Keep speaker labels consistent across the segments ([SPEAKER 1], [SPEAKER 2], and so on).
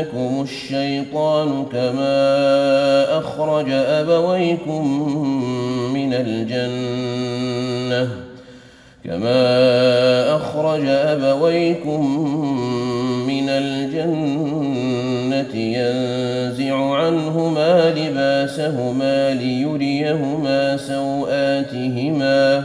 [SPEAKER 1] يفتننكم الشيطان كما أخرج أبويكم من الجنة كما أخرج أبويكم من الجنة ينزع عنهما لباسهما ليريهما سوآتهما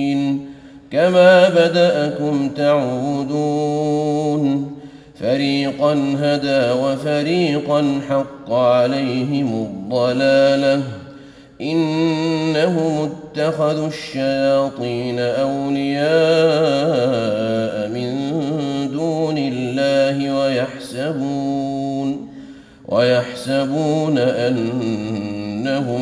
[SPEAKER 1] كما بدأكم تعودون فريقا هدى وفريقا حق عليهم الضلاله انهم اتخذوا الشياطين اولياء من دون الله ويحسبون ويحسبون انهم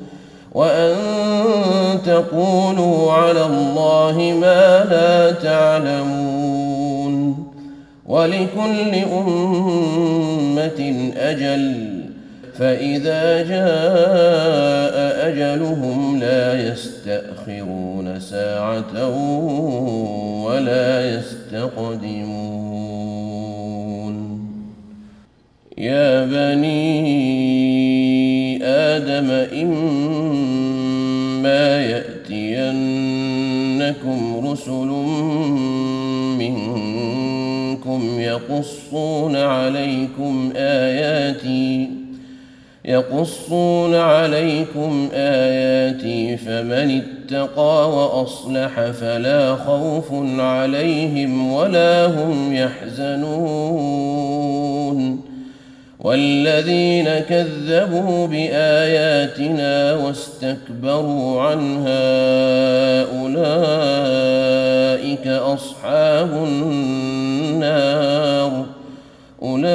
[SPEAKER 1] وأن تقولوا على الله ما لا تعلمون ولكل أمة أجل فإذا جاء أجلهم لا يستأخرون ساعة ولا يستقدمون. يا بني آدم إما يأتينكم رسل منكم يقصون عليكم آياتي يقصون عليكم آياتي فمن اتقى وأصلح فلا خوف عليهم ولا هم يحزنون. والذين كذبوا بآياتنا واستكبروا عنها أولئك أصحاب النار أولئك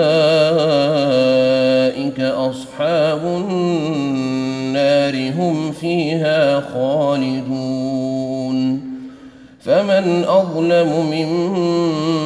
[SPEAKER 1] أصحاب النار هم فيها خالدون فمن أظلم ممن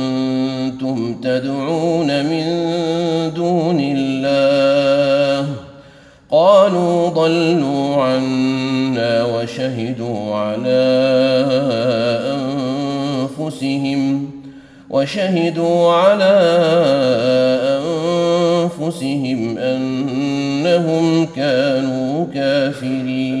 [SPEAKER 1] تدعون من دون الله. قالوا ضلوا عنا وشهدوا على أنفسهم وشهدوا على أنفسهم أنهم كانوا كافرين.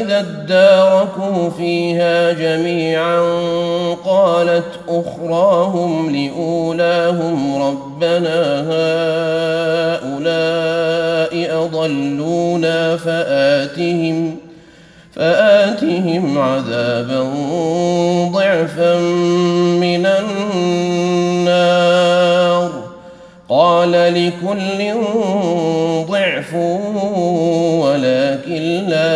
[SPEAKER 1] اذا اداركوا فيها جميعا قالت أخراهم لأولاهم ربنا هؤلاء أضلونا فآتهم فآتهم عذابا ضعفا من النار. قال لكل ضعف